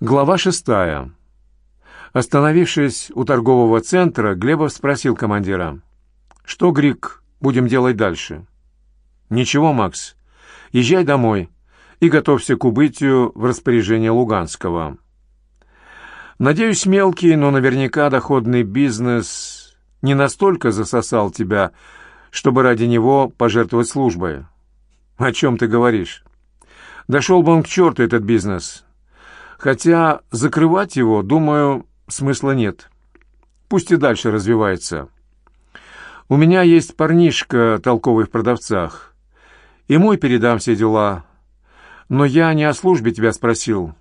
Глава шестая. Остановившись у торгового центра, Глебов спросил командира. «Что, Грик, будем делать дальше?» «Ничего, Макс. Езжай домой и готовься к убытию в распоряжение Луганского. Надеюсь, мелкий, но наверняка доходный бизнес не настолько засосал тебя, чтобы ради него пожертвовать службой. О чем ты говоришь? Дошел бы он к черту, этот бизнес. Хотя закрывать его, думаю, смысла нет. Пусть и дальше развивается. У меня есть парнишка, толковый в продавцах. Ему и передам все дела. Но я не о службе тебя спросил.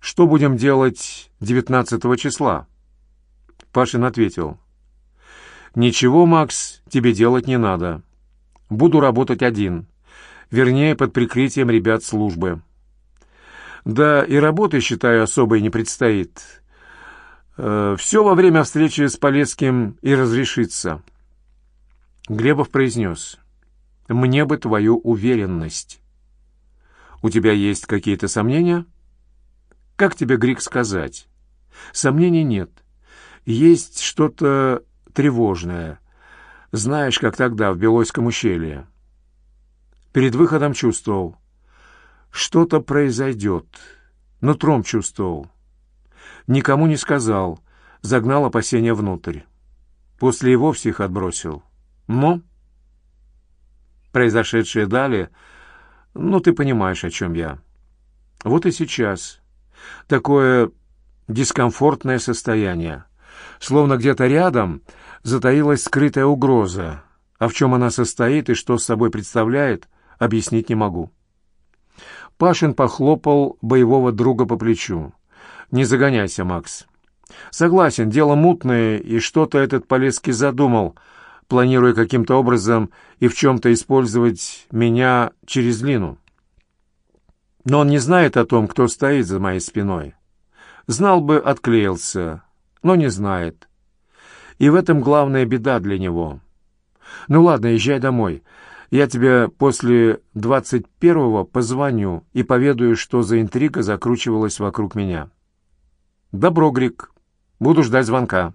Что будем делать 19 числа? Пашин ответил. Ничего, Макс, тебе делать не надо. Буду работать один. Вернее, под прикрытием ребят службы. Да и работы, считаю, особой не предстоит. Э, все во время встречи с Полецким и разрешится. Глебов произнес. «Мне бы твою уверенность». «У тебя есть какие-то сомнения?» «Как тебе, Грик, сказать?» «Сомнений нет. Есть что-то тревожное. Знаешь, как тогда, в Белойском ущелье». Перед выходом чувствовал. Что-то произойдет. Нутром чувствовал. Никому не сказал. Загнал опасения внутрь. После и вовсе их отбросил. Но... Произошедшее далее... Ну, ты понимаешь, о чем я. Вот и сейчас. Такое дискомфортное состояние. Словно где-то рядом затаилась скрытая угроза. А в чем она состоит и что с собой представляет, объяснить не могу. Пашин похлопал боевого друга по плечу. «Не загоняйся, Макс. Согласен, дело мутное, и что-то этот Полесский задумал, планируя каким-то образом и в чем-то использовать меня через Лину. Но он не знает о том, кто стоит за моей спиной. Знал бы, отклеился, но не знает. И в этом главная беда для него. Ну ладно, езжай домой». Я тебе после двадцать первого позвоню и поведаю, что за интрига закручивалась вокруг меня. Добро, Грик. Буду ждать звонка.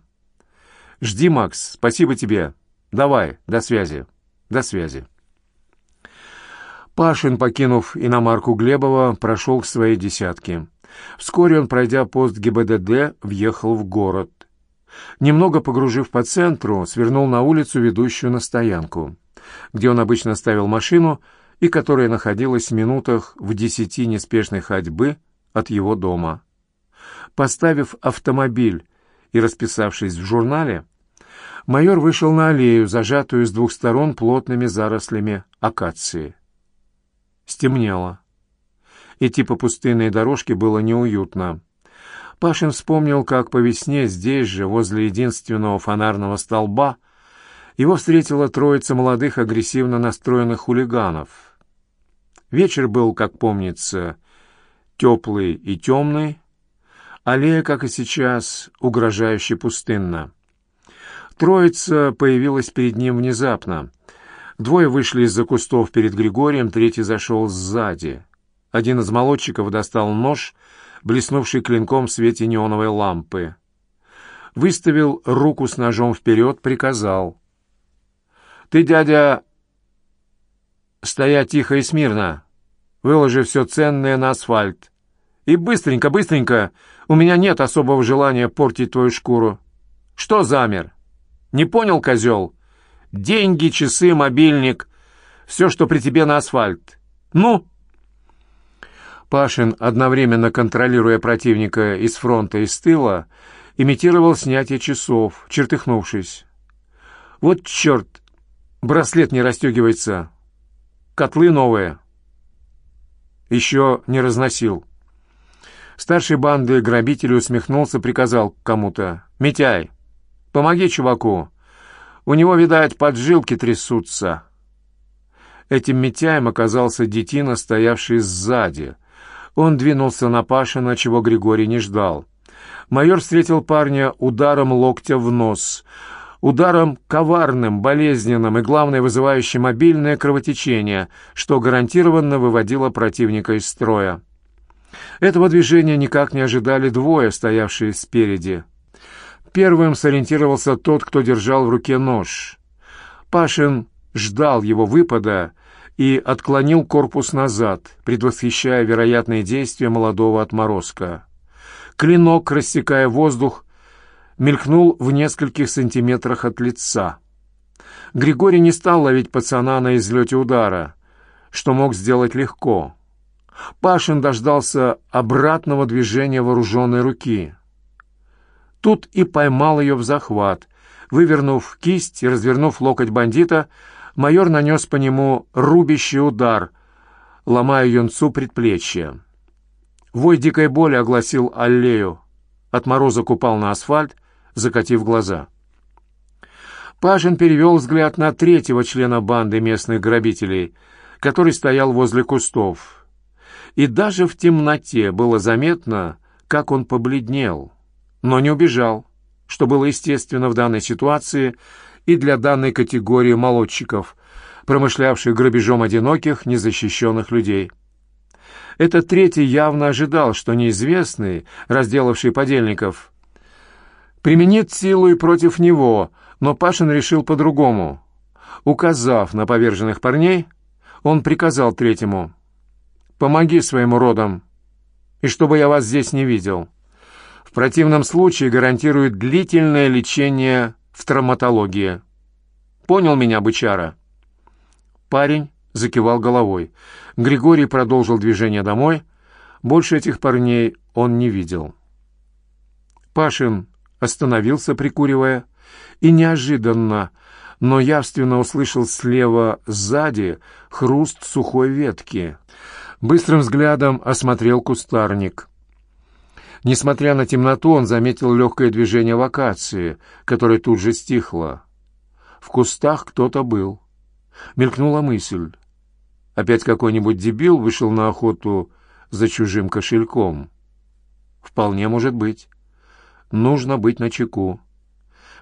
Жди, Макс. Спасибо тебе. Давай, до связи. До связи. Пашин, покинув иномарку Глебова, прошел к своей десятке. Вскоре он, пройдя пост ГИБДД, въехал в город. Немного погружив по центру, свернул на улицу, ведущую на стоянку где он обычно ставил машину и которая находилась в минутах в десяти неспешной ходьбы от его дома. Поставив автомобиль и расписавшись в журнале, майор вышел на аллею, зажатую с двух сторон плотными зарослями акации. Стемнело. Идти по пустынной дорожке было неуютно. Пашин вспомнил, как по весне здесь же, возле единственного фонарного столба, его встретила троица молодых агрессивно настроенных хулиганов. Вечер был, как помнится, теплый и темный, аллея, как и сейчас, угрожающе пустынна. Троица появилась перед ним внезапно. Двое вышли из-за кустов перед Григорием, третий зашел сзади. Один из молодчиков достал нож, блеснувший клинком в свете неоновой лампы. Выставил руку с ножом вперед, приказал. Ты, дядя, стоя тихо и смирно, выложи все ценное на асфальт. И быстренько, быстренько, у меня нет особого желания портить твою шкуру. Что замер? Не понял, козел? Деньги, часы, мобильник, все, что при тебе на асфальт. Ну?» Пашин, одновременно контролируя противника из фронта и с тыла, имитировал снятие часов, чертыхнувшись. «Вот черт! Браслет не расстегивается. Котлы новые. Еще не разносил. Старший банды грабитель усмехнулся, приказал кому-то. «Митяй, помоги чуваку. У него, видать, поджилки трясутся». Этим Митяем оказался детина, стоявший сзади. Он двинулся на Пашина, чего Григорий не ждал. Майор встретил парня ударом локтя в нос — ударом коварным, болезненным и, главное, вызывающим обильное кровотечение, что гарантированно выводило противника из строя. Этого движения никак не ожидали двое, стоявшие спереди. Первым сориентировался тот, кто держал в руке нож. Пашин ждал его выпада и отклонил корпус назад, предвосхищая вероятные действия молодого отморозка. Клинок, рассекая воздух, мелькнул в нескольких сантиметрах от лица. Григорий не стал ловить пацана на излете удара, что мог сделать легко. Пашин дождался обратного движения вооруженной руки. Тут и поймал ее в захват. Вывернув кисть и развернув локоть бандита, майор нанес по нему рубящий удар, ломая юнцу предплечье. Вой дикой боли огласил аллею. Отморозок упал на асфальт, закатив глаза. Пашин перевел взгляд на третьего члена банды местных грабителей, который стоял возле кустов. И даже в темноте было заметно, как он побледнел, но не убежал, что было естественно в данной ситуации и для данной категории молодчиков, промышлявших грабежом одиноких, незащищенных людей. Этот третий явно ожидал, что неизвестный, разделавший подельников, применит силу и против него, но Пашин решил по-другому. Указав на поверженных парней, он приказал третьему «Помоги своим уродам, и чтобы я вас здесь не видел. В противном случае гарантирует длительное лечение в травматологии. Понял меня, бычара?» Парень закивал головой. Григорий продолжил движение домой. Больше этих парней он не видел. Пашин остановился, прикуривая, и неожиданно, но явственно услышал слева сзади хруст сухой ветки. Быстрым взглядом осмотрел кустарник. Несмотря на темноту, он заметил легкое движение вакации, которое тут же стихло. В кустах кто-то был. Мелькнула мысль. Опять какой-нибудь дебил вышел на охоту за чужим кошельком. Вполне может быть. Нужно быть начеку.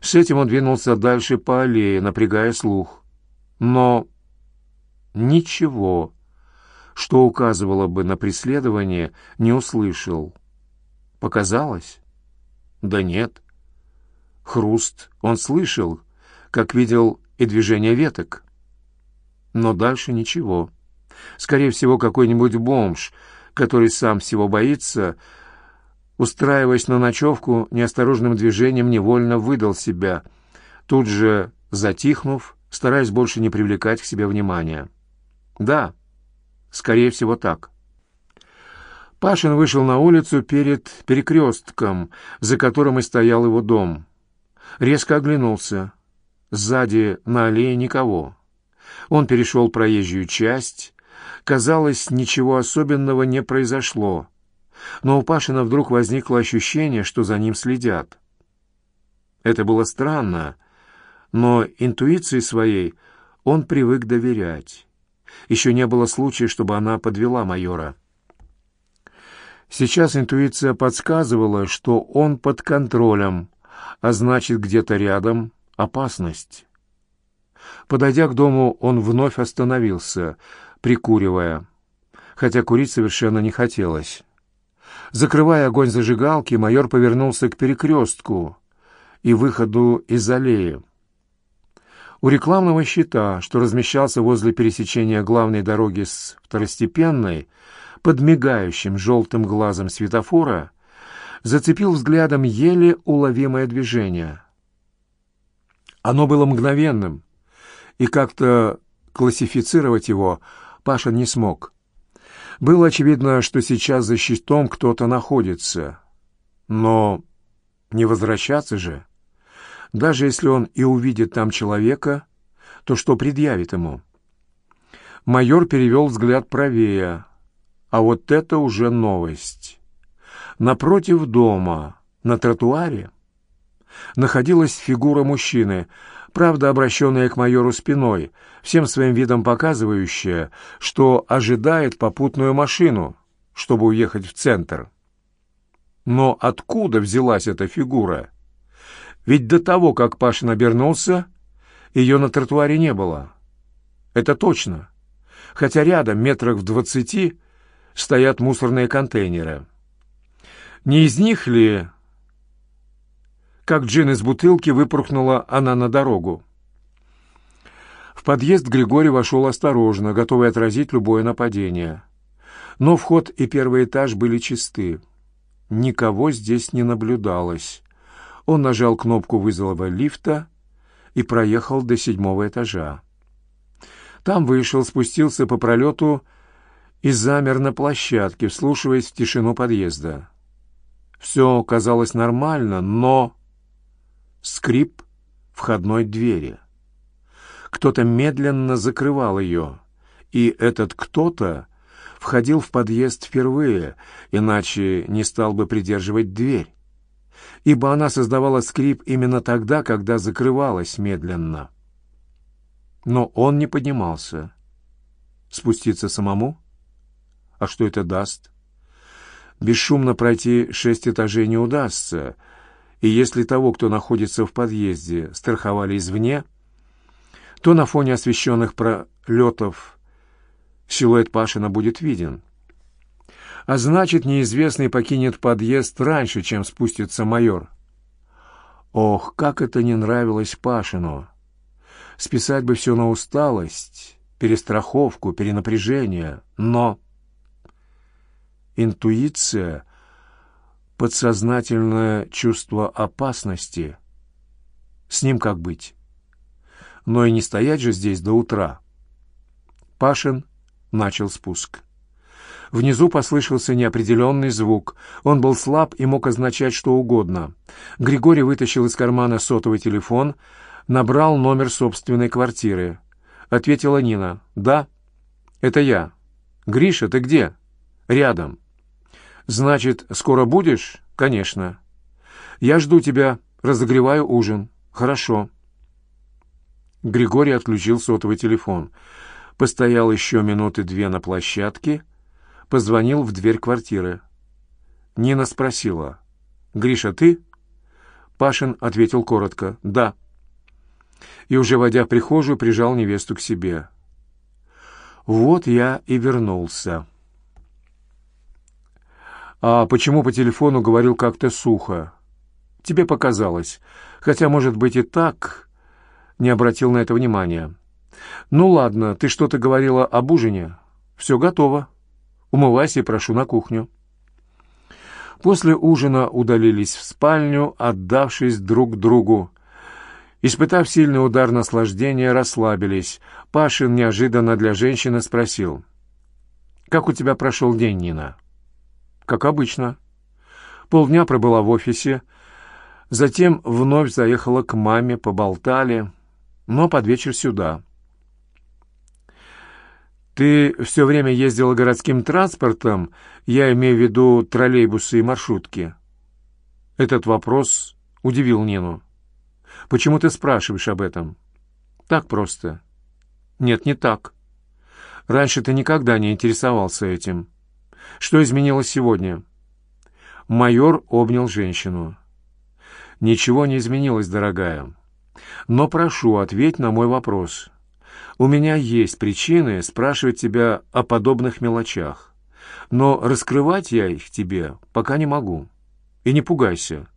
С этим он двинулся дальше по аллее, напрягая слух. Но ничего, что указывало бы на преследование, не услышал. Показалось? Да нет. Хруст он слышал, как видел и движение веток. Но дальше ничего. Скорее всего, какой-нибудь бомж, который сам всего боится, устраиваясь на ночевку, неосторожным движением невольно выдал себя, тут же затихнув, стараясь больше не привлекать к себе внимания. Да, скорее всего так. Пашин вышел на улицу перед перекрестком, за которым и стоял его дом. Резко оглянулся. Сзади на аллее никого. Он перешел проезжую часть. Казалось, ничего особенного не произошло. Но у Пашина вдруг возникло ощущение, что за ним следят. Это было странно, но интуиции своей он привык доверять. Еще не было случая, чтобы она подвела майора. Сейчас интуиция подсказывала, что он под контролем, а значит, где-то рядом опасность. Подойдя к дому, он вновь остановился, прикуривая, хотя курить совершенно не хотелось. Закрывая огонь зажигалки, майор повернулся к перекрестку и выходу из аллеи. У рекламного щита, что размещался возле пересечения главной дороги с второстепенной, под мигающим желтым глазом светофора, зацепил взглядом еле уловимое движение. Оно было мгновенным, и как-то классифицировать его Паша не смог. Было очевидно, что сейчас за щитом кто-то находится. Но не возвращаться же. Даже если он и увидит там человека, то что предъявит ему? Майор перевел взгляд правее. А вот это уже новость. Напротив дома, на тротуаре, находилась фигура мужчины — правда обращенная к майору спиной, всем своим видом показывающая, что ожидает попутную машину, чтобы уехать в центр. Но откуда взялась эта фигура? Ведь до того, как Пашин обернулся, ее на тротуаре не было. Это точно. Хотя рядом, метрах в двадцати, стоят мусорные контейнеры. Не из них ли, как джин из бутылки, выпорхнула она на дорогу? В подъезд Григорий вошел осторожно, готовый отразить любое нападение. Но вход и первый этаж были чисты. Никого здесь не наблюдалось. Он нажал кнопку вызова лифта и проехал до седьмого этажа. Там вышел, спустился по пролету и замер на площадке, вслушиваясь в тишину подъезда. Все казалось нормально, но... Скрип входной двери. Кто-то медленно закрывал ее, и этот кто-то входил в подъезд впервые, иначе не стал бы придерживать дверь, ибо она создавала скрип именно тогда, когда закрывалась медленно. Но он не поднимался. Спуститься самому? А что это даст? Бесшумно пройти шесть этажей не удастся, и если того, кто находится в подъезде, страховали извне, то на фоне освещенных пролетов силуэт Пашина будет виден. А значит, неизвестный покинет подъезд раньше, чем спустится майор. Ох, как это не нравилось Пашину! Списать бы все на усталость, перестраховку, перенапряжение, но... Интуиция, подсознательное чувство опасности. С ним как быть? Но и не стоять же здесь до утра. Пашин начал спуск. Внизу послышался неопределенный звук. Он был слаб и мог означать что угодно. Григорий вытащил из кармана сотовый телефон, набрал номер собственной квартиры. Ответила Нина. «Да, это я. Гриша, ты где?» «Рядом». «Значит, скоро будешь?» «Конечно». «Я жду тебя, разогреваю ужин». «Хорошо». Григорий отключил сотовый телефон. Постоял еще минуты две на площадке, позвонил в дверь квартиры. Нина спросила. «Гриша, ты?» Пашин ответил коротко. «Да» и, уже войдя в прихожую, прижал невесту к себе. «Вот я и вернулся». «А почему по телефону говорил как-то сухо?» «Тебе показалось. Хотя, может быть, и так...» Не обратил на это внимания. «Ну ладно, ты что-то говорила об ужине? Все готово. Умывайся и прошу на кухню». После ужина удалились в спальню, отдавшись друг другу. Испытав сильный удар наслаждения, расслабились. Пашин неожиданно для женщины спросил. «Как у тебя прошел день, Нина?» «Как обычно». Полдня пробыла в офисе, затем вновь заехала к маме, поболтали, но под вечер сюда. «Ты все время ездила городским транспортом, я имею в виду троллейбусы и маршрутки?» Этот вопрос удивил Нину. Почему ты спрашиваешь об этом? Так просто. Нет, не так. Раньше ты никогда не интересовался этим. Что изменилось сегодня? Майор обнял женщину. Ничего не изменилось, дорогая. Но прошу, ответь на мой вопрос. У меня есть причины спрашивать тебя о подобных мелочах. Но раскрывать я их тебе пока не могу. И не пугайся.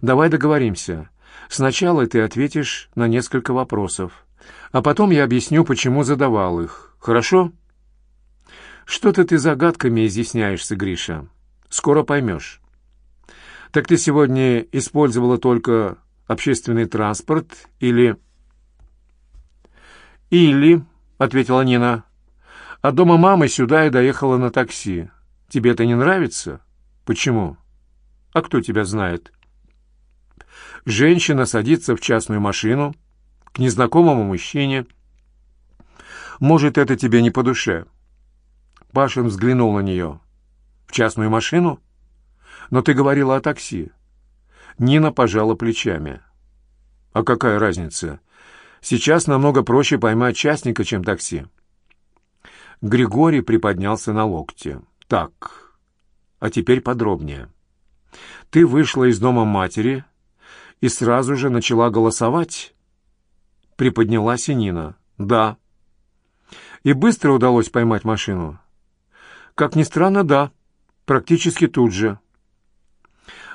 Давай договоримся. Сначала ты ответишь на несколько вопросов, а потом я объясню, почему задавал их. Хорошо? Что-то ты загадками изъясняешься, Гриша. Скоро поймешь. Так ты сегодня использовала только общественный транспорт или... Или, — ответила Нина, — от дома мамы сюда я доехала на такси. Тебе это не нравится? Почему? А кто тебя знает?» женщина садится в частную машину к незнакомому мужчине. Может, это тебе не по душе. Пашин взглянул на нее. В частную машину? Но ты говорила о такси. Нина пожала плечами. А какая разница? Сейчас намного проще поймать частника, чем такси. Григорий приподнялся на локте. Так, а теперь подробнее. Ты вышла из дома матери и сразу же начала голосовать. Приподнялась и Нина. «Да». «И быстро удалось поймать машину?» Как ни странно, да. Практически тут же.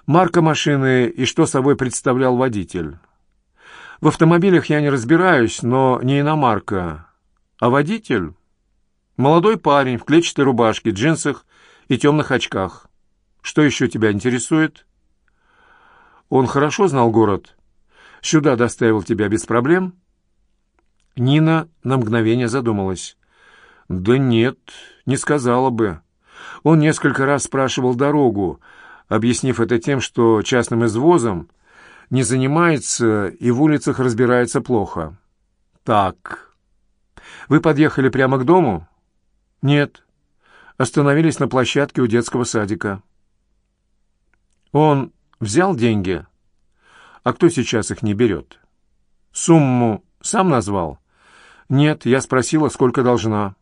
Марка машины и что собой представлял водитель. В автомобилях я не разбираюсь, но не иномарка. А водитель? Молодой парень в клетчатой рубашке, джинсах и темных очках. Что еще тебя интересует? Он хорошо знал город. Сюда доставил тебя без проблем? Нина на мгновение задумалась. Да нет, не сказала бы. Он несколько раз спрашивал дорогу, объяснив это тем, что частным извозом не занимается и в улицах разбирается плохо. Так. Вы подъехали прямо к дому? Нет. Остановились на площадке у детского садика. Он взял деньги? А кто сейчас их не берет? Сумму сам назвал? Нет, я спросила, сколько должна.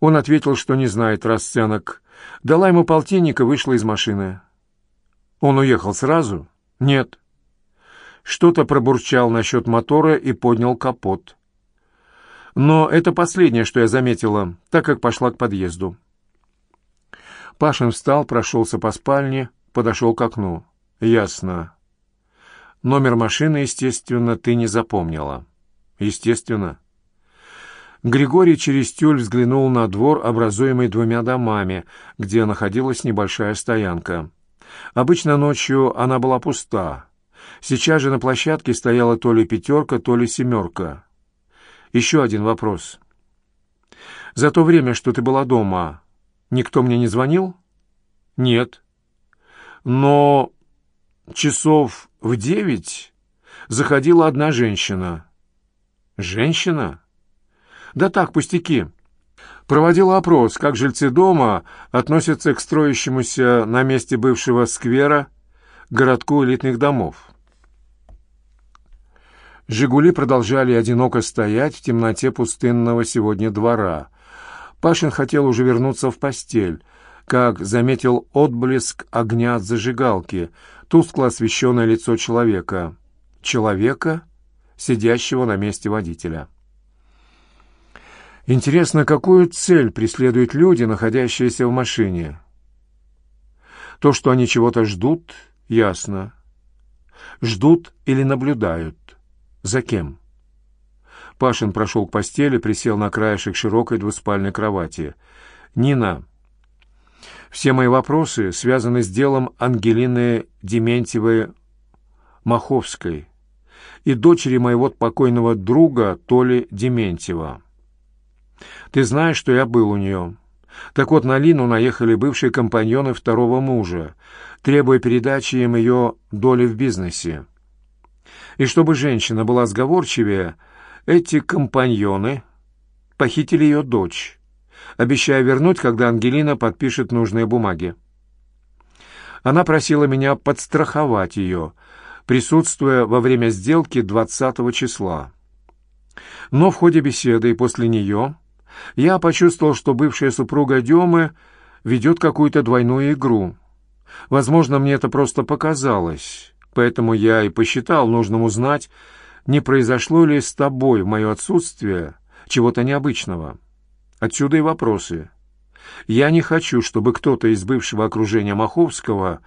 Он ответил, что не знает расценок. Дала ему полтинника, вышла из машины. Он уехал сразу? Нет. Что-то пробурчал насчет мотора и поднял капот. Но это последнее, что я заметила, так как пошла к подъезду. Пашин встал, прошелся по спальне, подошел к окну. «Ясно. Номер машины, естественно, ты не запомнила». «Естественно». Григорий через тюль взглянул на двор, образуемый двумя домами, где находилась небольшая стоянка. Обычно ночью она была пуста. Сейчас же на площадке стояла то ли пятерка, то ли семерка. Еще один вопрос. «За то время, что ты была дома, никто мне не звонил?» «Нет». «Но часов в девять заходила одна женщина». «Женщина?» Да так, пустяки. Проводила опрос, как жильцы дома относятся к строящемуся на месте бывшего сквера городку элитных домов. «Жигули» продолжали одиноко стоять в темноте пустынного сегодня двора. Пашин хотел уже вернуться в постель, как заметил отблеск огня от зажигалки, тускло освещенное лицо человека. Человека, сидящего на месте водителя. Интересно, какую цель преследуют люди, находящиеся в машине? То, что они чего-то ждут, ясно. Ждут или наблюдают. За кем? Пашин прошел к постели, присел на краешек широкой двуспальной кровати. «Нина, все мои вопросы связаны с делом Ангелины Дементьевой-Маховской и дочери моего покойного друга Толи Дементьева». Ты знаешь, что я был у нее. Так вот, на Лину наехали бывшие компаньоны второго мужа, требуя передачи им ее доли в бизнесе. И чтобы женщина была сговорчивее, эти компаньоны похитили ее дочь, обещая вернуть, когда Ангелина подпишет нужные бумаги. Она просила меня подстраховать ее, присутствуя во время сделки 20 числа. Но в ходе беседы и после нее я почувствовал, что бывшая супруга Демы ведет какую-то двойную игру. Возможно, мне это просто показалось, поэтому я и посчитал нужным узнать, не произошло ли с тобой в мое отсутствие чего-то необычного. Отсюда и вопросы. Я не хочу, чтобы кто-то из бывшего окружения Маховского,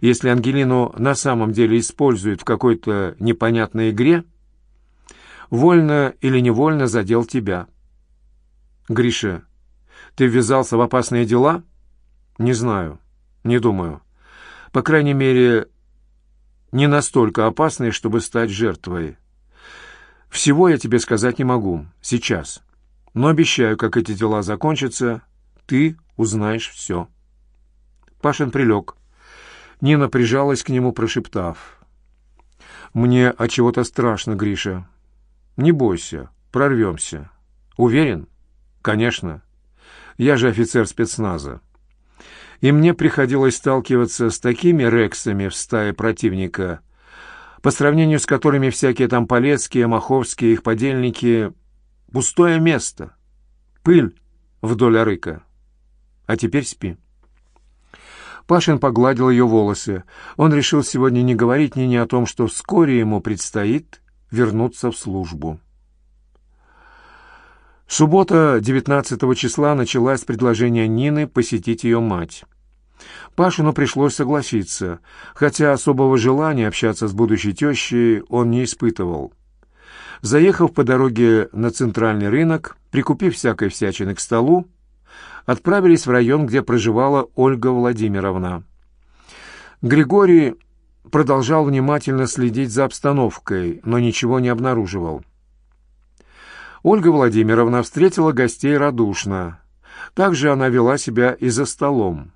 если Ангелину на самом деле использует в какой-то непонятной игре, вольно или невольно задел тебя. Гриша, ты ввязался в опасные дела? Не знаю, не думаю. По крайней мере, не настолько опасные, чтобы стать жертвой. Всего я тебе сказать не могу, сейчас. Но обещаю, как эти дела закончатся, ты узнаешь все. Пашин прилег. Нина прижалась к нему, прошептав. «Мне от чего-то страшно, Гриша. Не бойся, прорвемся. Уверен?» Конечно. Я же офицер спецназа. И мне приходилось сталкиваться с такими рексами в стае противника, по сравнению с которыми всякие там Полецкие, Маховские, их подельники — пустое место, пыль вдоль арыка. А теперь спи. Пашин погладил ее волосы. Он решил сегодня не говорить ни, ни о том, что вскоре ему предстоит вернуться в службу. Суббота 19 числа началась с предложения Нины посетить ее мать. Пашину пришлось согласиться, хотя особого желания общаться с будущей тещей он не испытывал. Заехав по дороге на центральный рынок, прикупив всякой всячины к столу, отправились в район, где проживала Ольга Владимировна. Григорий продолжал внимательно следить за обстановкой, но ничего не обнаруживал. Ольга Владимировна встретила гостей радушно. Также она вела себя и за столом.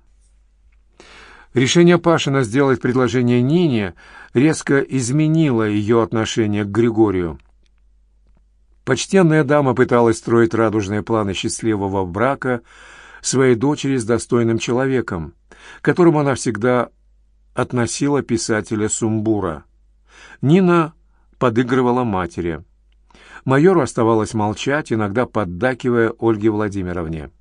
Решение Пашина сделать предложение Нине резко изменило ее отношение к Григорию. Почтенная дама пыталась строить радужные планы счастливого брака своей дочери с достойным человеком, которому она всегда относила писателя Сумбура. Нина подыгрывала матери. Майору оставалось молчать, иногда поддакивая Ольге Владимировне.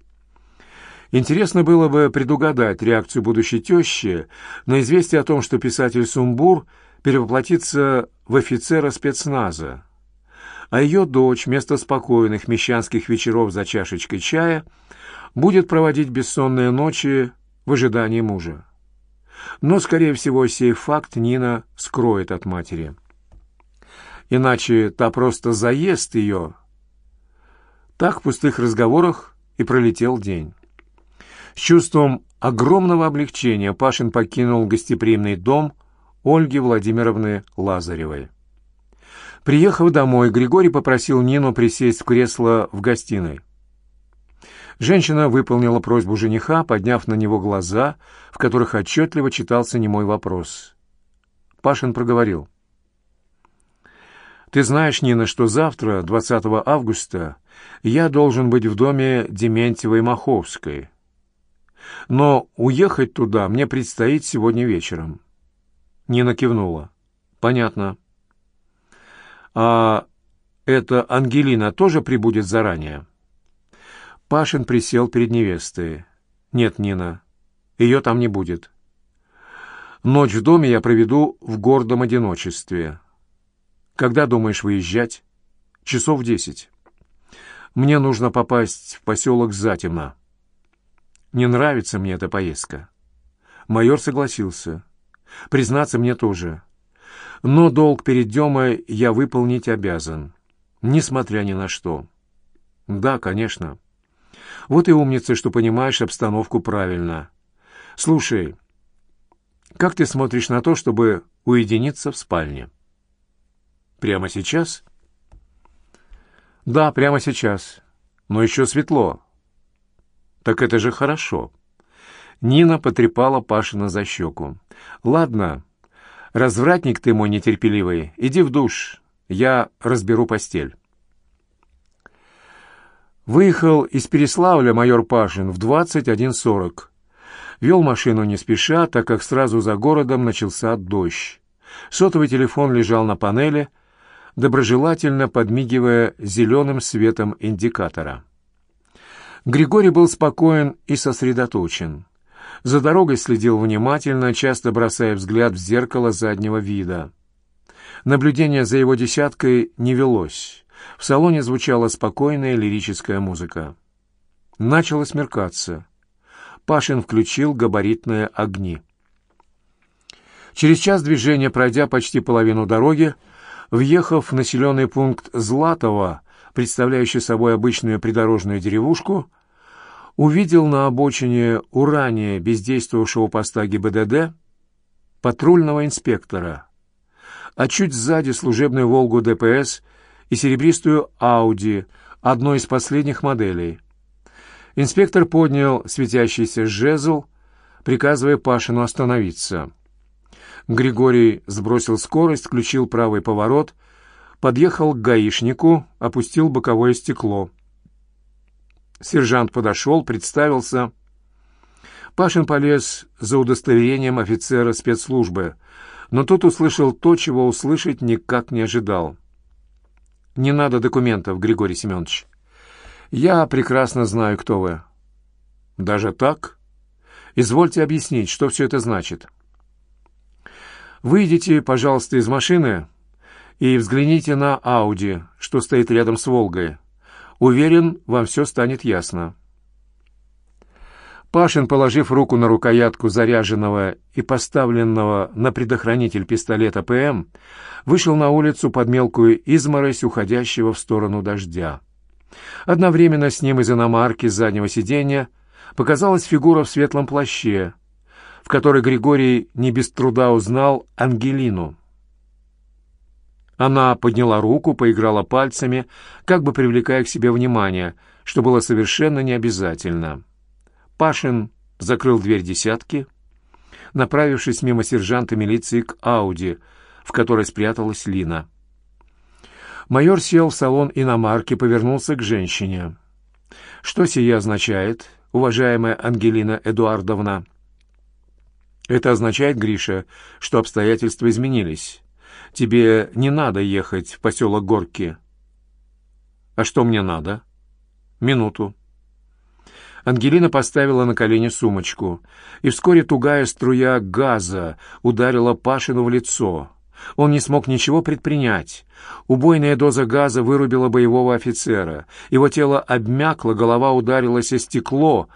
Интересно было бы предугадать реакцию будущей тещи на известие о том, что писатель Сумбур перевоплотится в офицера спецназа, а ее дочь вместо спокойных мещанских вечеров за чашечкой чая будет проводить бессонные ночи в ожидании мужа. Но, скорее всего, сей факт Нина скроет от матери. Иначе та просто заест ее. Так в пустых разговорах и пролетел день. С чувством огромного облегчения Пашин покинул гостеприимный дом Ольги Владимировны Лазаревой. Приехав домой, Григорий попросил Нину присесть в кресло в гостиной. Женщина выполнила просьбу жениха, подняв на него глаза, в которых отчетливо читался немой вопрос. Пашин проговорил. «Ты знаешь, Нина, что завтра, 20 августа, я должен быть в доме Дементьевой-Маховской. Но уехать туда мне предстоит сегодня вечером». Нина кивнула. «Понятно». «А эта Ангелина тоже прибудет заранее?» Пашин присел перед невестой. «Нет, Нина, ее там не будет. Ночь в доме я проведу в гордом одиночестве. Когда думаешь выезжать? Часов десять. Мне нужно попасть в поселок Затемно. Не нравится мне эта поездка. Майор согласился. Признаться мне тоже. Но долг перед Демой я выполнить обязан, несмотря ни на что. Да, конечно. Вот и умница, что понимаешь обстановку правильно. Слушай, как ты смотришь на то, чтобы уединиться в спальне? Прямо сейчас? Да, прямо сейчас. Но еще светло. Так это же хорошо. Нина потрепала Пашина за щеку. Ладно, развратник ты мой нетерпеливый, иди в душ, я разберу постель. Выехал из Переславля майор Пашин в 21.40. Вел машину не спеша, так как сразу за городом начался дождь. Сотовый телефон лежал на панели, доброжелательно подмигивая зеленым светом индикатора. Григорий был спокоен и сосредоточен. За дорогой следил внимательно, часто бросая взгляд в зеркало заднего вида. Наблюдение за его десяткой не велось. В салоне звучала спокойная лирическая музыка. Начало смеркаться. Пашин включил габаритные огни. Через час движения, пройдя почти половину дороги, въехав в населенный пункт Златова, представляющий собой обычную придорожную деревушку, увидел на обочине у ранее бездействовавшего поста ГИБДД патрульного инспектора, а чуть сзади служебную «Волгу» ДПС и серебристую «Ауди», одной из последних моделей – Инспектор поднял светящийся жезл, приказывая Пашину остановиться. Григорий сбросил скорость, включил правый поворот, подъехал к гаишнику, опустил боковое стекло. Сержант подошел, представился. Пашин полез за удостоверением офицера спецслужбы, но тот услышал то, чего услышать никак не ожидал. «Не надо документов, Григорий Семенович. Я прекрасно знаю, кто вы. Даже так? Извольте объяснить, что все это значит. Выйдите, пожалуйста, из машины и взгляните на Ауди, что стоит рядом с Волгой. Уверен, вам все станет ясно». Пашин, положив руку на рукоятку заряженного и поставленного на предохранитель пистолета ПМ, вышел на улицу под мелкую изморозь уходящего в сторону дождя. Одновременно с ним из иномарки заднего сиденья показалась фигура в светлом плаще, в которой Григорий не без труда узнал Ангелину. Она подняла руку, поиграла пальцами, как бы привлекая к себе внимание, что было совершенно необязательно. Пашин закрыл дверь десятки, направившись мимо сержанта милиции к Ауди, в которой спряталась Лина. Майор сел в салон иномарки, повернулся к женщине. «Что сие означает, уважаемая Ангелина Эдуардовна?» «Это означает, Гриша, что обстоятельства изменились. Тебе не надо ехать в поселок Горки». «А что мне надо?» «Минуту». Ангелина поставила на колени сумочку, и вскоре тугая струя газа ударила Пашину в лицо. Он не смог ничего предпринять. Убойная доза газа вырубила боевого офицера. Его тело обмякло, голова ударилась о стекло.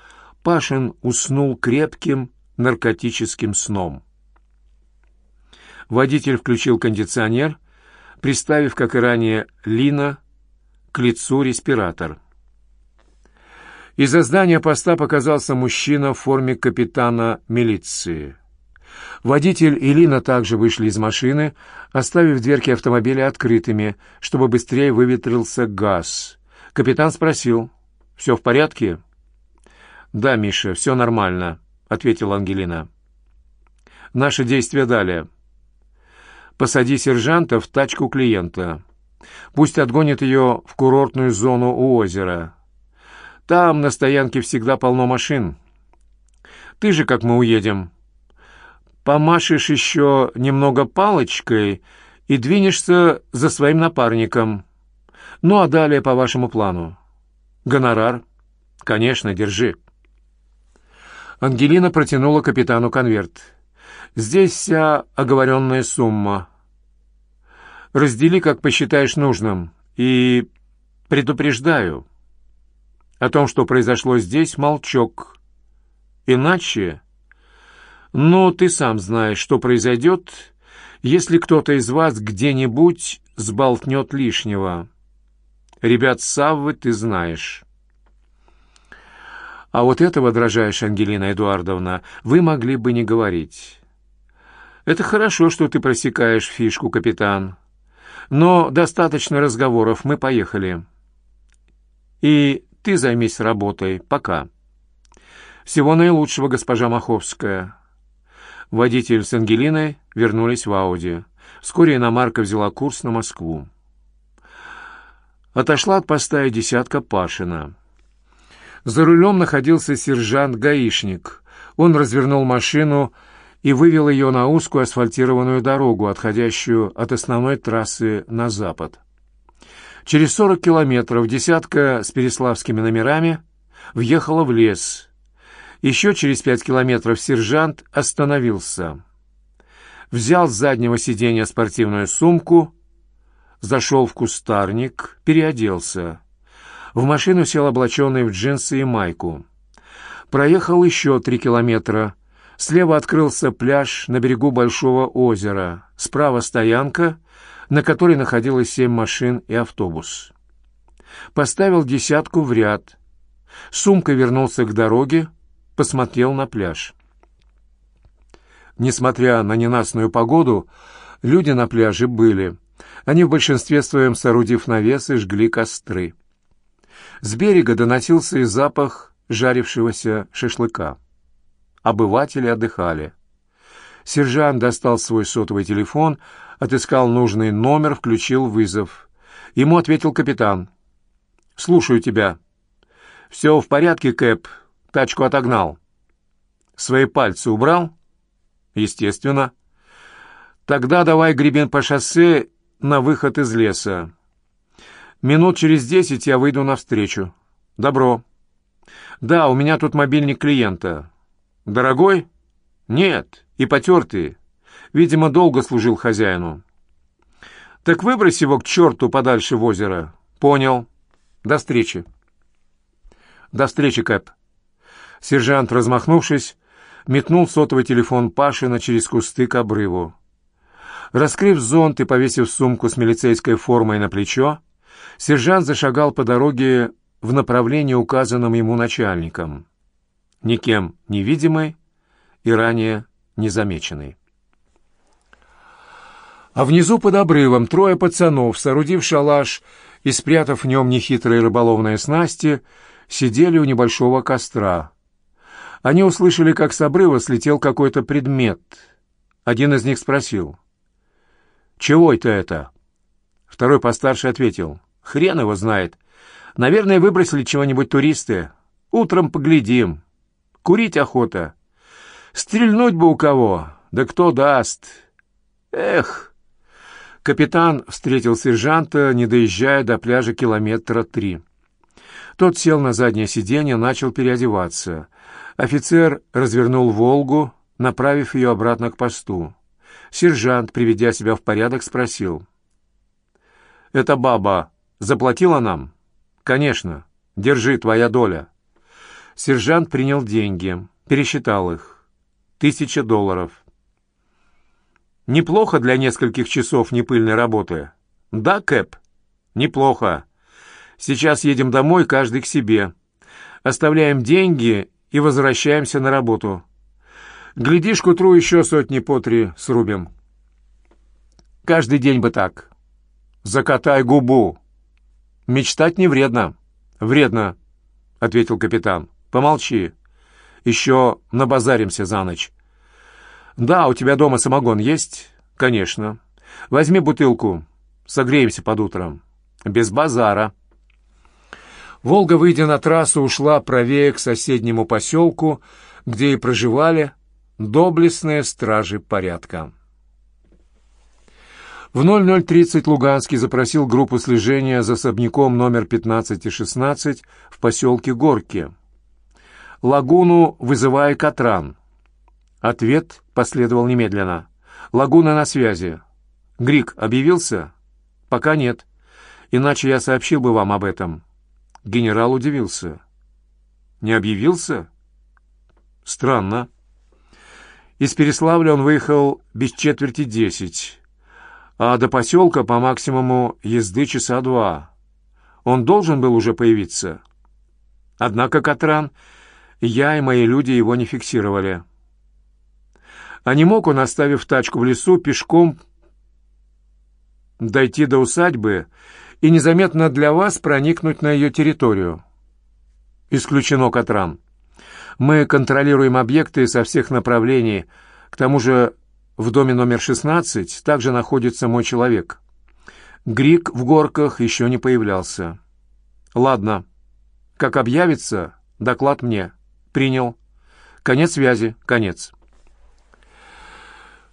Пашин уснул крепким наркотическим сном. Водитель включил кондиционер, приставив, как и ранее, Лина к лицу респиратор. Из-за здания поста показался мужчина в форме капитана милиции. Водитель и Лина также вышли из машины, оставив дверки автомобиля открытыми, чтобы быстрее выветрился газ. Капитан спросил, «Все в порядке?» «Да, Миша, все нормально», — ответила Ангелина. «Наши действия далее. Посади сержанта в тачку клиента. Пусть отгонит ее в курортную зону у озера. Там на стоянке всегда полно машин. Ты же, как мы уедем, помашешь еще немного палочкой и двинешься за своим напарником. Ну а далее по вашему плану. Гонорар? Конечно, держи. Ангелина протянула капитану конверт. Здесь вся оговоренная сумма. Раздели, как посчитаешь нужным. И предупреждаю, о том, что произошло здесь, молчок. Иначе но ты сам знаешь, что произойдет, если кто-то из вас где-нибудь сболтнет лишнего. Ребят Саввы ты знаешь. А вот этого, дрожаешь, Ангелина Эдуардовна, вы могли бы не говорить. Это хорошо, что ты просекаешь фишку, капитан. Но достаточно разговоров, мы поехали. И ты займись работой. Пока. Всего наилучшего, госпожа Маховская. Водитель с Ангелиной вернулись в Ауди. Вскоре иномарка взяла курс на Москву. Отошла от поста и десятка Пашина. За рулем находился сержант-гаишник. Он развернул машину и вывел ее на узкую асфальтированную дорогу, отходящую от основной трассы на запад. Через сорок километров десятка с переславскими номерами въехала в лес, еще через пять километров сержант остановился. Взял с заднего сиденья спортивную сумку, зашел в кустарник, переоделся. В машину сел облаченный в джинсы и майку. Проехал еще три километра. Слева открылся пляж на берегу большого озера. Справа стоянка, на которой находилось семь машин и автобус. Поставил десятку в ряд. Сумка вернулся к дороге, посмотрел на пляж. Несмотря на ненастную погоду, люди на пляже были. Они в большинстве своем, соорудив навесы, жгли костры. С берега доносился и запах жарившегося шашлыка. Обыватели отдыхали. Сержант достал свой сотовый телефон, отыскал нужный номер, включил вызов. Ему ответил капитан. «Слушаю тебя». «Все в порядке, Кэп. Тачку отогнал. Свои пальцы убрал? Естественно. Тогда давай гребен по шоссе на выход из леса. Минут через десять я выйду навстречу. Добро. Да, у меня тут мобильник клиента. Дорогой? Нет, и потертый. Видимо, долго служил хозяину. Так выбрось его к черту подальше в озеро. Понял. До встречи». «До встречи, Кэп». Сержант, размахнувшись, метнул сотовый телефон Пашина через кусты к обрыву. Раскрыв зонт и повесив сумку с милицейской формой на плечо, сержант зашагал по дороге в направлении, указанном ему начальником. Никем невидимый и ранее незамеченный. А внизу под обрывом трое пацанов, соорудив шалаш и спрятав в нем нехитрые рыболовные снасти, сидели у небольшого костра. Они услышали, как с обрыва слетел какой-то предмет. Один из них спросил. «Чего это это?» Второй постарше ответил. «Хрен его знает. Наверное, выбросили чего-нибудь туристы. Утром поглядим. Курить охота. Стрельнуть бы у кого. Да кто даст? Эх!» Капитан встретил сержанта, не доезжая до пляжа километра три. Тот сел на заднее сиденье, начал переодеваться. Офицер развернул «Волгу», направив ее обратно к посту. Сержант, приведя себя в порядок, спросил. «Эта баба заплатила нам?» «Конечно. Держи, твоя доля». Сержант принял деньги, пересчитал их. Тысяча долларов. Неплохо для нескольких часов непыльной работы. Да, Кэп? Неплохо. Сейчас едем домой, каждый к себе. Оставляем деньги и возвращаемся на работу. Глядишь, к утру еще сотни по три срубим. Каждый день бы так. Закатай губу. Мечтать не вредно. Вредно, — ответил капитан. Помолчи. Еще набазаримся за ночь. «Да, у тебя дома самогон есть?» «Конечно. Возьми бутылку. Согреемся под утром. Без базара». Волга, выйдя на трассу, ушла правее к соседнему поселку, где и проживали доблестные стражи порядка. В 00.30 Луганский запросил группу слежения за особняком номер 15 и 16 в поселке Горки. Лагуну вызывая Катран. Ответ последовал немедленно. «Лагуна на связи. Грик объявился?» «Пока нет. Иначе я сообщил бы вам об этом». Генерал удивился. «Не объявился?» «Странно». Из Переславля он выехал без четверти десять, а до поселка по максимуму езды часа два. Он должен был уже появиться. Однако Катран, я и мои люди его не фиксировали. А не мог он, оставив тачку в лесу, пешком дойти до усадьбы и незаметно для вас проникнуть на ее территорию? Исключено, Катран. Мы контролируем объекты со всех направлений. К тому же в доме номер 16 также находится мой человек. Грик в горках еще не появлялся. Ладно. Как объявится, доклад мне. Принял. Конец связи. Конец.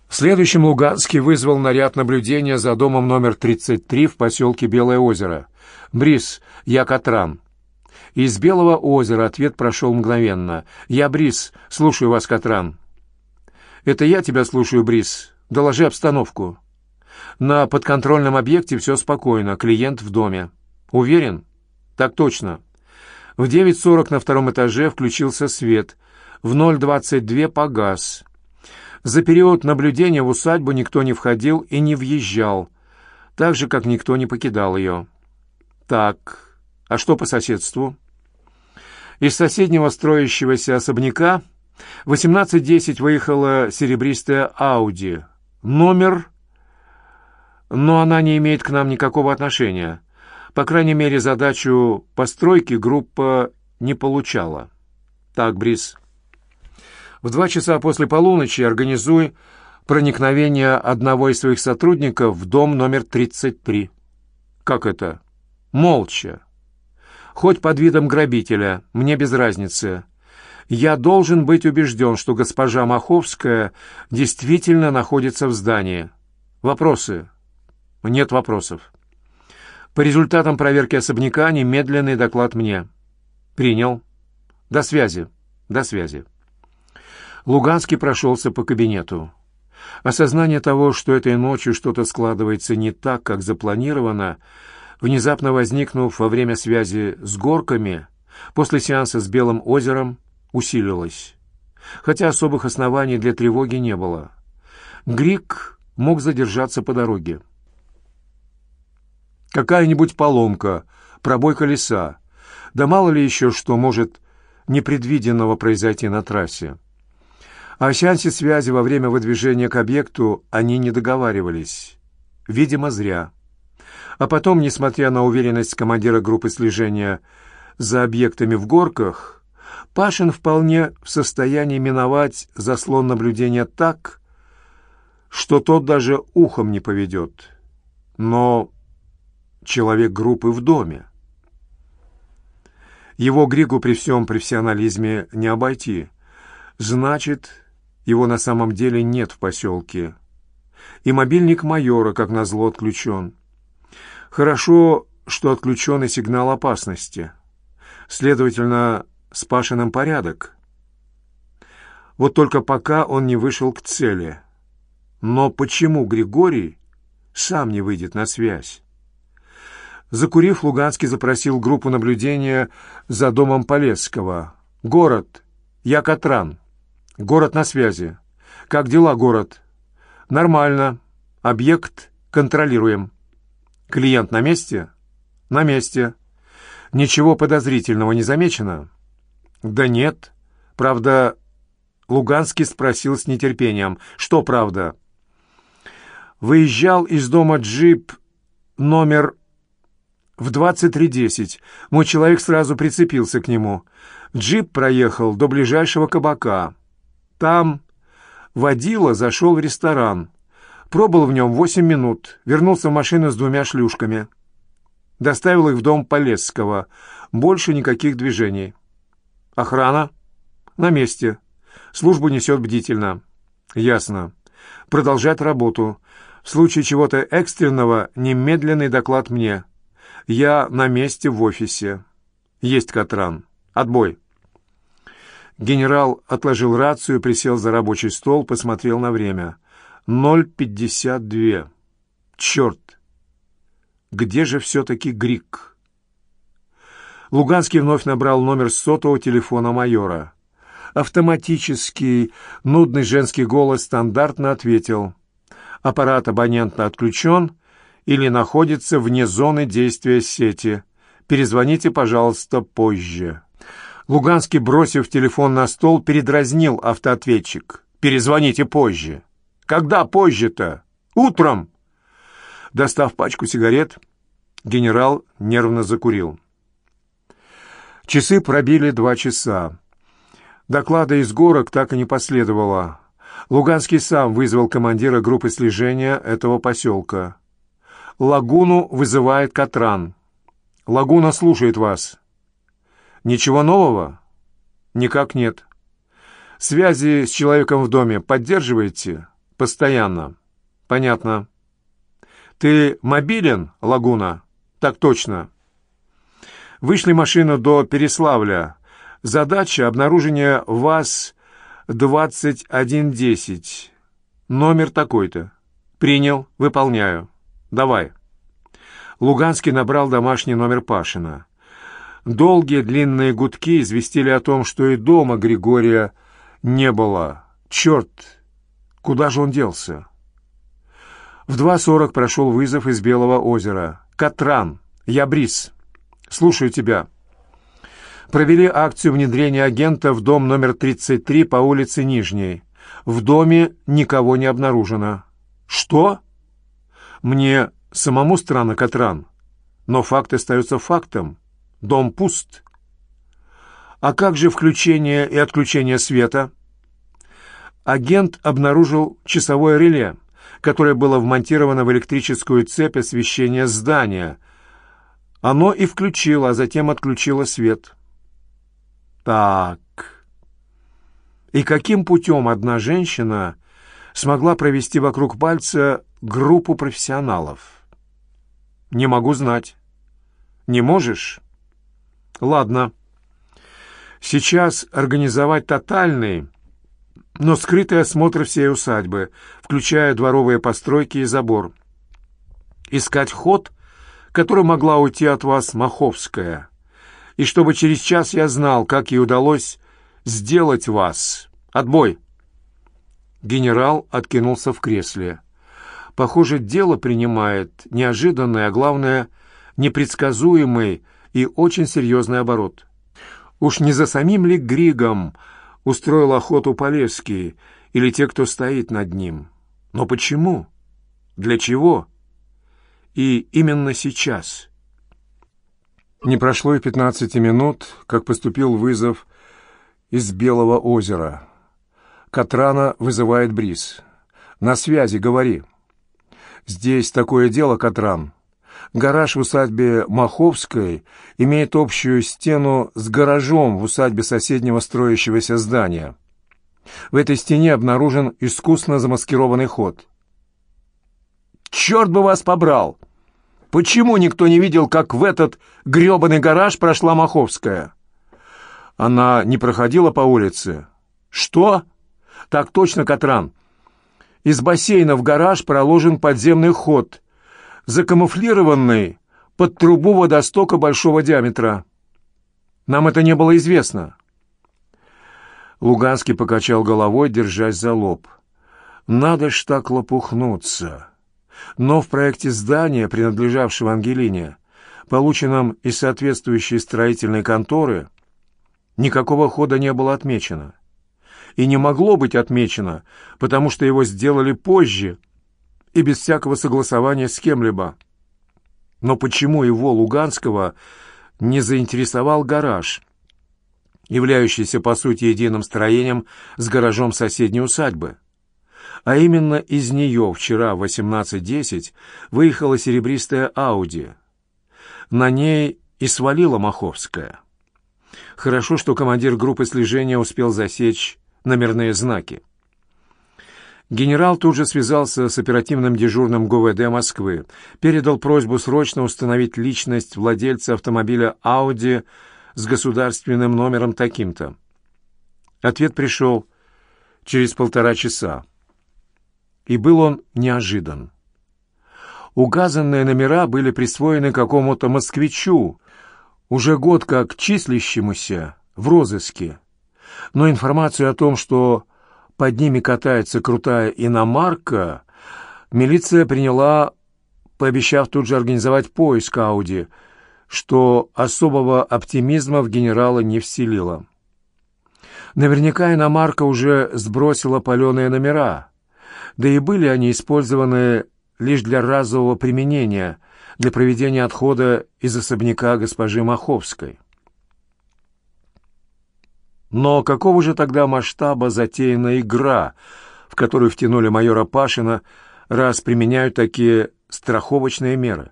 В следующем Луганский вызвал наряд наблюдения за домом номер 33 в поселке Белое озеро. «Брис, я Катран». Из Белого озера ответ прошел мгновенно. «Я Брис, слушаю вас, Катран». «Это я тебя слушаю, Брис. Доложи обстановку». «На подконтрольном объекте все спокойно, клиент в доме». «Уверен?» «Так точно». В 9.40 на втором этаже включился свет. В 0.22 погас. За период наблюдения в усадьбу никто не входил и не въезжал, так же, как никто не покидал ее. Так, а что по соседству? Из соседнего строящегося особняка 18.10 выехала серебристая Ауди. Номер... Но она не имеет к нам никакого отношения. По крайней мере, задачу постройки группа не получала. Так, Брис, в два часа после полуночи организуй проникновение одного из своих сотрудников в дом номер 33. Как это? Молча. Хоть под видом грабителя, мне без разницы. Я должен быть убежден, что госпожа Маховская действительно находится в здании. Вопросы? Нет вопросов. По результатам проверки особняка немедленный доклад мне. Принял. До связи. До связи. Луганский прошелся по кабинету. Осознание того, что этой ночью что-то складывается не так, как запланировано, внезапно возникнув во время связи с горками, после сеанса с Белым озером усилилась. Хотя особых оснований для тревоги не было. Грик мог задержаться по дороге. Какая-нибудь поломка, пробой колеса, да мало ли еще что может непредвиденного произойти на трассе. О сеансе связи во время выдвижения к объекту они не договаривались. Видимо, зря. А потом, несмотря на уверенность командира группы слежения за объектами в горках, Пашин вполне в состоянии миновать заслон наблюдения так, что тот даже ухом не поведет. Но человек группы в доме. Его Григу при всем профессионализме не обойти. Значит, его на самом деле нет в поселке. И мобильник майора, как назло, отключен. Хорошо, что отключен и сигнал опасности. Следовательно, с Пашиным порядок. Вот только пока он не вышел к цели. Но почему Григорий сам не выйдет на связь? Закурив, Луганский запросил группу наблюдения за домом Полесского. «Город. Я Катран. Город на связи. Как дела, город?» «Нормально. Объект контролируем. Клиент на месте?» «На месте. Ничего подозрительного не замечено?» «Да нет. Правда...» Луганский спросил с нетерпением. «Что правда?» Выезжал из дома джип номер в 23.10. Мой человек сразу прицепился к нему. Джип проехал до ближайшего кабака. Там водила зашел в ресторан. Пробыл в нем восемь минут. Вернулся в машину с двумя шлюшками. Доставил их в дом Полесского. Больше никаких движений. Охрана? На месте. Службу несет бдительно. Ясно. Продолжать работу. В случае чего-то экстренного немедленный доклад мне. Я на месте в офисе. Есть Катран. Отбой. Генерал отложил рацию, присел за рабочий стол, посмотрел на время. Ноль пятьдесят две. Черт! Где же все-таки Грик? Луганский вновь набрал номер сотового телефона майора. Автоматический, нудный женский голос стандартно ответил. Аппарат абонента отключен или находится вне зоны действия сети. Перезвоните, пожалуйста, позже. Луганский, бросив телефон на стол, передразнил автоответчик. «Перезвоните позже». «Когда позже-то? Утром!» Достав пачку сигарет, генерал нервно закурил. Часы пробили два часа. Доклада из горок так и не последовало. Луганский сам вызвал командира группы слежения этого поселка. «Лагуну вызывает Катран. Лагуна слушает вас». Ничего нового? Никак нет. Связи с человеком в доме поддерживаете? Постоянно. Понятно. Ты мобилен, Лагуна? Так точно. Вышли машину до Переславля. Задача обнаружения ВАЗ-2110. Номер такой-то. Принял, выполняю. Давай. Луганский набрал домашний номер Пашина. Долгие длинные гудки известили о том, что и дома Григория не было. Черт! Куда же он делся? В 2.40 прошел вызов из Белого озера. «Катран, я Брис. Слушаю тебя». Провели акцию внедрения агента в дом номер 33 по улице Нижней. В доме никого не обнаружено. «Что?» «Мне самому странно, Катран, но факт остается фактом. Дом пуст. А как же включение и отключение света? Агент обнаружил часовое реле, которое было вмонтировано в электрическую цепь освещения здания. Оно и включило, а затем отключило свет. Так. И каким путем одна женщина смогла провести вокруг пальца группу профессионалов? Не могу знать. Не можешь? Ладно. Сейчас организовать тотальный, но скрытый осмотр всей усадьбы, включая дворовые постройки и забор. Искать ход, которой могла уйти от вас Маховская, и чтобы через час я знал, как ей удалось сделать вас. Отбой!» Генерал откинулся в кресле. Похоже, дело принимает неожиданный, а главное, непредсказуемый и очень серьезный оборот. Уж не за самим ли Григом устроил охоту Полевский или те, кто стоит над ним? Но почему? Для чего? И именно сейчас? Не прошло и пятнадцати минут, как поступил вызов из Белого озера. Катрана вызывает бриз. «На связи, говори». «Здесь такое дело, Катран. Гараж в усадьбе Маховской имеет общую стену с гаражом в усадьбе соседнего строящегося здания. В этой стене обнаружен искусно замаскированный ход». «Черт бы вас побрал! Почему никто не видел, как в этот грёбаный гараж прошла Маховская?» «Она не проходила по улице?» «Что?» «Так точно, Катран. Из бассейна в гараж проложен подземный ход, закамуфлированный под трубу водостока большого диаметра. Нам это не было известно». Луганский покачал головой, держась за лоб. «Надо ж так лопухнуться!» Но в проекте здания, принадлежавшего Ангелине, полученном из соответствующей строительной конторы, никакого хода не было отмечено и не могло быть отмечено, потому что его сделали позже и без всякого согласования с кем-либо. Но почему его, Луганского, не заинтересовал гараж, являющийся, по сути, единым строением с гаражом соседней усадьбы? А именно из нее вчера в 18.10 выехала серебристая Ауди. На ней и свалила Маховская. Хорошо, что командир группы слежения успел засечь номерные знаки. Генерал тут же связался с оперативным дежурным ГУВД Москвы, передал просьбу срочно установить личность владельца автомобиля «Ауди» с государственным номером таким-то. Ответ пришел через полтора часа. И был он неожидан. Указанные номера были присвоены какому-то москвичу, уже год как числящемуся в розыске но информацию о том, что под ними катается крутая иномарка, милиция приняла, пообещав тут же организовать поиск Ауди, что особого оптимизма в генерала не вселило. Наверняка иномарка уже сбросила паленые номера, да и были они использованы лишь для разового применения, для проведения отхода из особняка госпожи Маховской. Но какого же тогда масштаба затеяна игра, в которую втянули майора Пашина, раз применяют такие страховочные меры?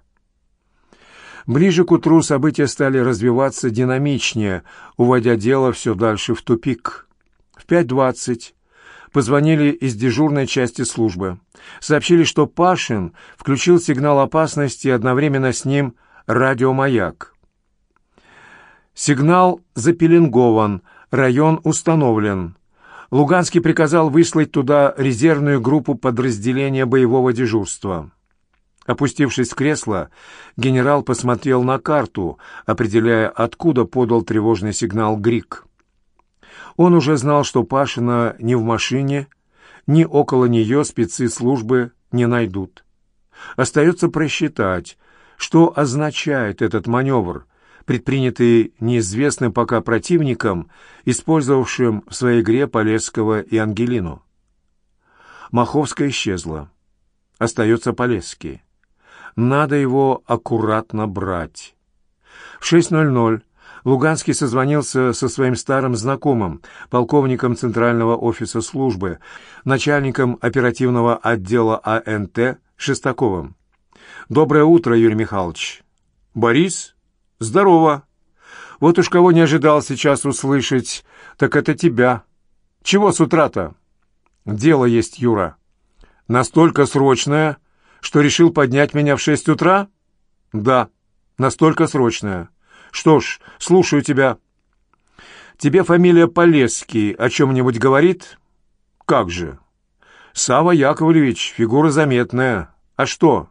Ближе к утру события стали развиваться динамичнее, уводя дело все дальше в тупик. В 5.20 позвонили из дежурной части службы. Сообщили, что Пашин включил сигнал опасности одновременно с ним радиомаяк. Сигнал запеленгован – Район установлен. Луганский приказал выслать туда резервную группу подразделения боевого дежурства. Опустившись в кресло, генерал посмотрел на карту, определяя, откуда подал тревожный сигнал Грик. Он уже знал, что Пашина ни в машине, ни около нее спецы службы не найдут. Остается просчитать, что означает этот маневр — предпринятый неизвестным пока противником, использовавшим в своей игре Полесского и Ангелину. Маховская исчезла. Остается Полесский. Надо его аккуратно брать. В 6.00 Луганский созвонился со своим старым знакомым, полковником Центрального офиса службы, начальником оперативного отдела АНТ Шестаковым. «Доброе утро, Юрий Михайлович». «Борис?» «Здорово. Вот уж кого не ожидал сейчас услышать, так это тебя. Чего с утра-то?» «Дело есть, Юра. Настолько срочное, что решил поднять меня в шесть утра?» «Да, настолько срочное. Что ж, слушаю тебя». «Тебе фамилия Полесский о чем-нибудь говорит?» «Как же?» «Сава Яковлевич, фигура заметная. А что?»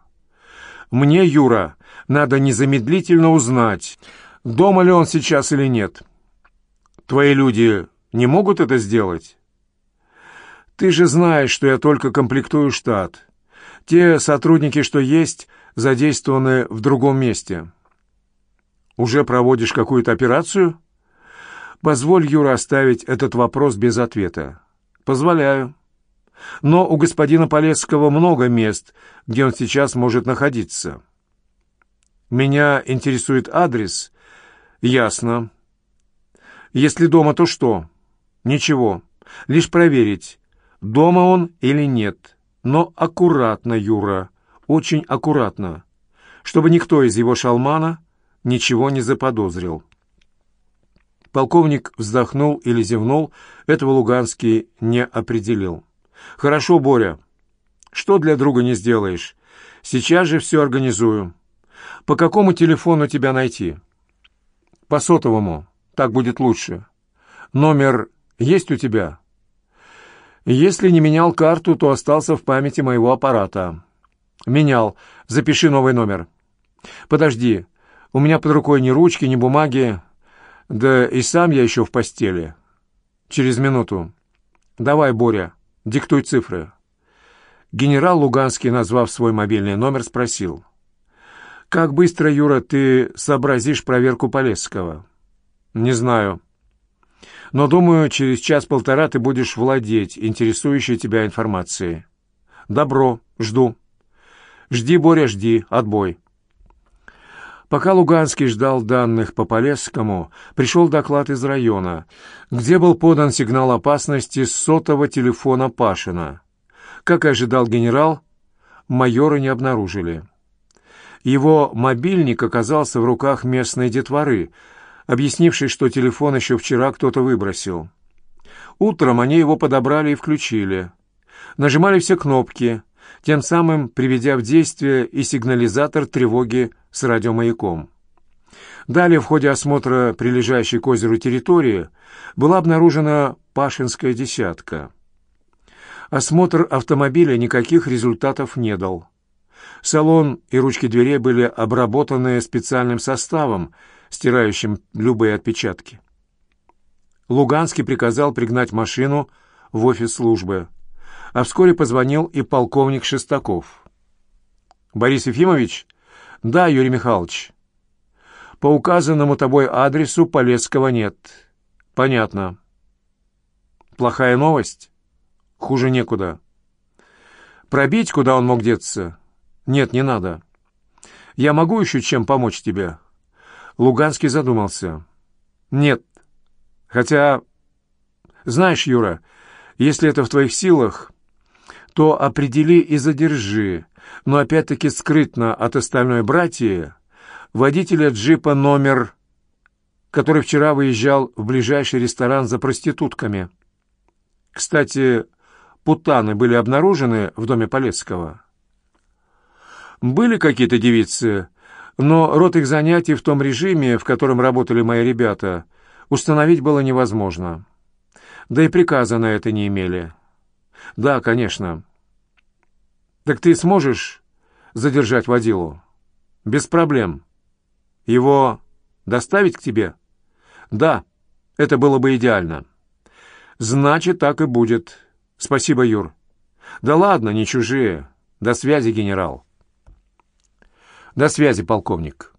Мне, Юра, надо незамедлительно узнать, дома ли он сейчас или нет. Твои люди не могут это сделать? Ты же знаешь, что я только комплектую штат. Те сотрудники, что есть, задействованы в другом месте. Уже проводишь какую-то операцию? Позволь, Юра, оставить этот вопрос без ответа. Позволяю. Но у господина Полесского много мест, где он сейчас может находиться. Меня интересует адрес. Ясно. Если дома, то что? Ничего. Лишь проверить, дома он или нет. Но аккуратно, Юра, очень аккуратно, чтобы никто из его шалмана ничего не заподозрил. Полковник вздохнул или зевнул, этого Луганский не определил. «Хорошо, Боря. Что для друга не сделаешь? Сейчас же все организую. По какому телефону тебя найти?» «По сотовому. Так будет лучше. Номер есть у тебя?» «Если не менял карту, то остался в памяти моего аппарата». «Менял. Запиши новый номер». «Подожди. У меня под рукой ни ручки, ни бумаги. Да и сам я еще в постели. Через минуту. Давай, Боря, диктуй цифры». Генерал Луганский, назвав свой мобильный номер, спросил. «Как быстро, Юра, ты сообразишь проверку Полесского?» «Не знаю. Но, думаю, через час-полтора ты будешь владеть интересующей тебя информацией». «Добро. Жду». «Жди, Боря, жди. Отбой». Пока Луганский ждал данных по Полесскому, пришел доклад из района, где был подан сигнал опасности с сотового телефона Пашина. Как и ожидал генерал, майора не обнаружили. Его мобильник оказался в руках местной детворы, объяснившей, что телефон еще вчера кто-то выбросил. Утром они его подобрали и включили. Нажимали все кнопки, тем самым приведя в действие и сигнализатор тревоги с радиомаяком. Далее, в ходе осмотра прилежащей к озеру территории, была обнаружена Пашинская десятка. Осмотр автомобиля никаких результатов не дал. Салон и ручки дверей были обработаны специальным составом, стирающим любые отпечатки. Луганский приказал пригнать машину в офис службы, а вскоре позвонил и полковник Шестаков. «Борис Ефимович, «Да, Юрий Михайлович. По указанному тобой адресу Полесского нет». «Понятно». «Плохая новость?» «Хуже некуда». «Пробить, куда он мог деться?» «Нет, не надо». «Я могу еще чем помочь тебе?» Луганский задумался. «Нет. Хотя, знаешь, Юра, если это в твоих силах, то определи и задержи, но опять-таки скрытно от остальной братьи, водителя джипа номер, который вчера выезжал в ближайший ресторан за проститутками. Кстати, путаны были обнаружены в доме Полецкого. Были какие-то девицы, но род их занятий в том режиме, в котором работали мои ребята, установить было невозможно. Да и приказа на это не имели. Да, конечно. Так ты сможешь задержать водилу? Без проблем. Его доставить к тебе? Да, это было бы идеально. Значит, так и будет. Спасибо, Юр. Да ладно, не чужие. До связи, генерал. До связи, полковник.